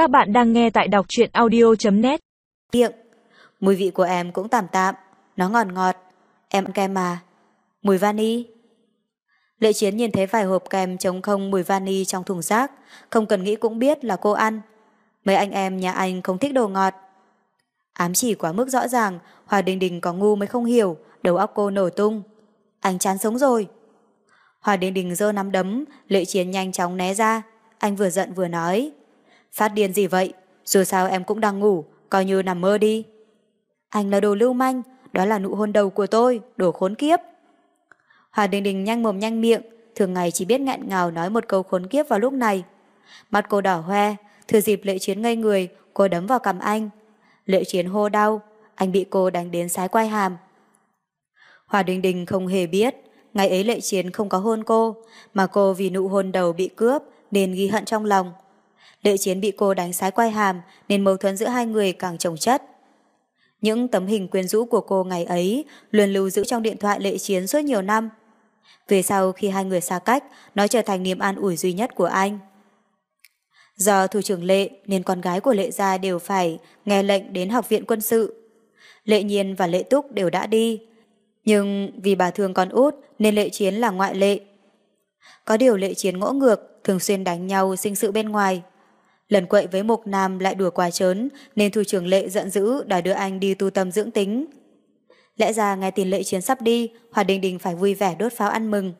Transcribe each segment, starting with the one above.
Các bạn đang nghe tại đọc truyện audio.net Miệng, mùi vị của em cũng tạm tạm, nó ngọt ngọt. Em ăn kem mà. Mùi vani. Lệ Chiến nhìn thấy vài hộp kem trống không mùi vani trong thùng rác, không cần nghĩ cũng biết là cô ăn. Mấy anh em nhà anh không thích đồ ngọt. Ám chỉ quá mức rõ ràng, Hòa Đình Đình có ngu mới không hiểu, đầu óc cô nổ tung. Anh chán sống rồi. Hòa Đình Đình giơ nắm đấm, Lệ Chiến nhanh chóng né ra. Anh vừa giận vừa nói. Phát điên gì vậy? Dù sao em cũng đang ngủ, coi như nằm mơ đi. Anh là đồ lưu manh, đó là nụ hôn đầu của tôi, đồ khốn kiếp. Hòa Đình Đình nhanh mồm nhanh miệng, thường ngày chỉ biết ngạn ngào nói một câu khốn kiếp vào lúc này. Mặt cô đỏ hoe, thừa dịp lệ chiến ngây người, cô đấm vào cằm anh. Lệ chiến hô đau, anh bị cô đánh đến sái quai hàm. Hòa Đình Đình không hề biết, ngày ấy lệ chiến không có hôn cô, mà cô vì nụ hôn đầu bị cướp nên ghi hận trong lòng. Lệ chiến bị cô đánh sái quai hàm nên mâu thuẫn giữa hai người càng chồng chất. Những tấm hình quyến rũ của cô ngày ấy luôn lưu giữ trong điện thoại lệ chiến suốt nhiều năm. Về sau khi hai người xa cách, nó trở thành niềm an ủi duy nhất của anh. Do thủ trưởng lệ nên con gái của lệ gia đều phải nghe lệnh đến học viện quân sự. Lệ nhiên và lệ túc đều đã đi. Nhưng vì bà thương con út nên lệ chiến là ngoại lệ. Có điều lệ chiến ngỗ ngược, thường xuyên đánh nhau sinh sự bên ngoài. Lần quậy với Mục Nam lại đùa quá trớn nên thủ trưởng lệ giận dữ đòi đưa anh đi tu tâm dưỡng tính. Lẽ ra ngày tiền lệ chiến sắp đi, Hòa Đình Đình phải vui vẻ đốt pháo ăn mừng.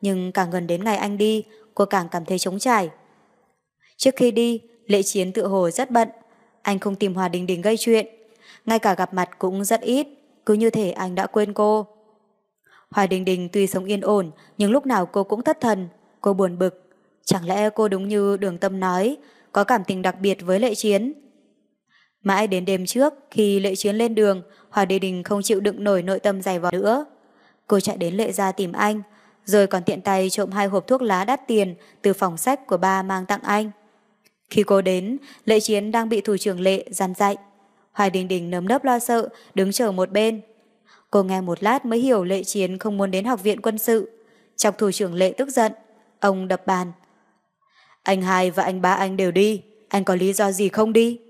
Nhưng càng gần đến ngày anh đi, cô càng cảm thấy trống trải. Trước khi đi, lệ chiến tự hồ rất bận. Anh không tìm Hòa Đình Đình gây chuyện. Ngay cả gặp mặt cũng rất ít, cứ như thể anh đã quên cô. Hòa Đình Đình tuy sống yên ổn, nhưng lúc nào cô cũng thất thần. Cô buồn bực. Chẳng lẽ cô đúng như đường tâm nói, có cảm tình đặc biệt với lệ chiến? Mãi đến đêm trước, khi lệ chiến lên đường, Hòa Đình Đình không chịu đựng nổi nội tâm dày vò nữa. Cô chạy đến lệ ra tìm anh, rồi còn tiện tay trộm hai hộp thuốc lá đắt tiền từ phòng sách của ba mang tặng anh. Khi cô đến, lệ chiến đang bị thủ trưởng lệ dằn dạy. Hoài Đình Đình nấm nấp lo sợ, đứng chờ một bên. Cô nghe một lát mới hiểu lệ chiến không muốn đến học viện quân sự. Chọc thủ trưởng lệ tức giận. Ông đập bàn. Anh hai và anh ba anh đều đi. Anh có lý do gì không đi?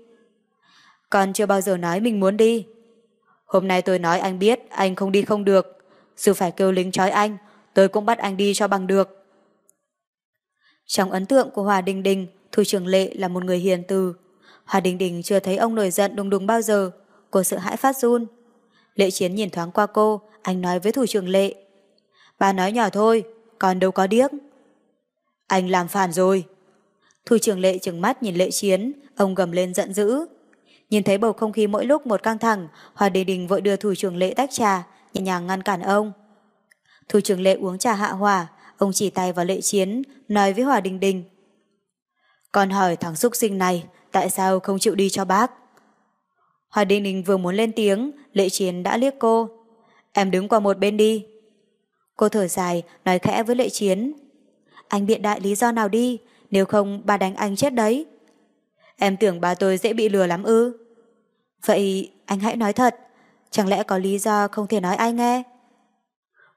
Con chưa bao giờ nói mình muốn đi. Hôm nay tôi nói anh biết anh không đi không được. Dù phải kêu lính trói anh, tôi cũng bắt anh đi cho bằng được. Trong ấn tượng của Hòa Đình Đình, Thủ trưởng Lệ là một người hiền từ. Hòa Đình Đình chưa thấy ông nổi giận đùng đùng bao giờ, cô sợ hãi phát run. Lệ Chiến nhìn thoáng qua cô, anh nói với thủ trưởng Lệ. Bà nói nhỏ thôi, còn đâu có điếc. Anh làm phản rồi. Thủ trưởng Lệ trừng mắt nhìn Lệ Chiến, ông gầm lên giận dữ. Nhìn thấy bầu không khí mỗi lúc một căng thẳng, Hòa Đình Đình vội đưa thủ trưởng Lệ tách trà, nhẹ nhàng ngăn cản ông. Thủ trưởng Lệ uống trà hạ hòa, ông chỉ tay vào Lệ Chiến, nói với Hòa Đình Đình. Con hỏi thằng xúc sinh này, tại sao không chịu đi cho bác? Hòa Đình Đình vừa muốn lên tiếng, Lệ Chiến đã liếc cô. Em đứng qua một bên đi. Cô thở dài, nói khẽ với Lệ Chiến. Anh biện đại lý do nào đi, nếu không bà đánh anh chết đấy. Em tưởng bà tôi dễ bị lừa lắm ư. Vậy anh hãy nói thật, chẳng lẽ có lý do không thể nói ai nghe?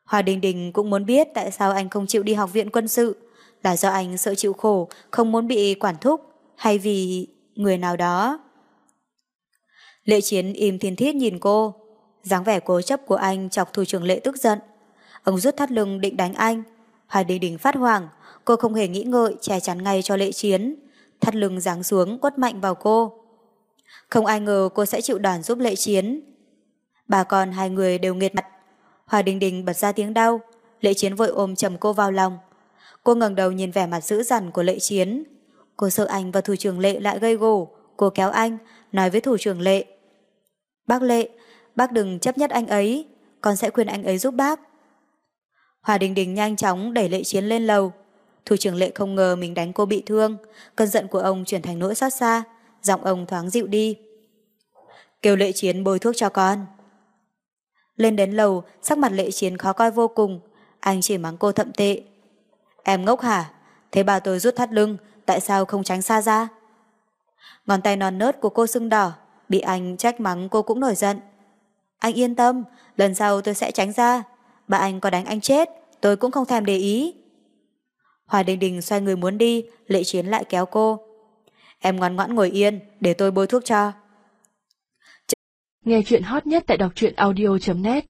Hòa Đình Đình cũng muốn biết tại sao anh không chịu đi học viện quân sự, là do anh sợ chịu khổ, không muốn bị quản thúc, hay vì người nào đó. Lệ Chiến im thiên thiết nhìn cô, dáng vẻ cố chấp của anh chọc thủ trưởng Lệ tức giận. Ông rút thắt lưng định đánh anh, Hòa Đình Đình phát hoảng, cô không hề nghĩ ngợi che chắn ngay cho Lệ Chiến, thắt lưng giáng xuống quất mạnh vào cô. Không ai ngờ cô sẽ chịu đòn giúp Lệ Chiến. Bà con hai người đều nghiệt mặt. Hòa Đình Đình bật ra tiếng đau, Lệ Chiến vội ôm chầm cô vào lòng. Cô ngẩng đầu nhìn vẻ mặt dữ dằn của Lệ Chiến. Cô sợ anh và thủ trưởng Lệ lại gây gổ, cô kéo anh, nói với thủ trưởng Lệ. Bác Lệ, bác đừng chấp nhất anh ấy, con sẽ khuyên anh ấy giúp bác. Hòa Đình Đình nhanh chóng đẩy Lệ Chiến lên lầu. Thủ trưởng Lệ không ngờ mình đánh cô bị thương, cơn giận của ông chuyển thành nỗi xót xa, giọng ông thoáng dịu đi. Kêu Lệ Chiến bôi thuốc cho con. Lên đến lầu, sắc mặt Lệ Chiến khó coi vô cùng, anh chỉ mắng cô thậm tệ. Em ngốc hả? Thế bà tôi rút thắt lưng, tại sao không tránh xa ra? Ngón tay non nớt của cô sưng đỏ, bị anh trách mắng cô cũng nổi giận. Anh yên tâm, lần sau tôi sẽ tránh ra. Bà anh có đánh anh chết, tôi cũng không thèm để ý. Hòa Đình Đình xoay người muốn đi, Lệ Chiến lại kéo cô. Em ngoan ngoãn ngồi yên, để tôi bôi thuốc cho. Nghe chuyện hot nhất tại đọc truyện audio.net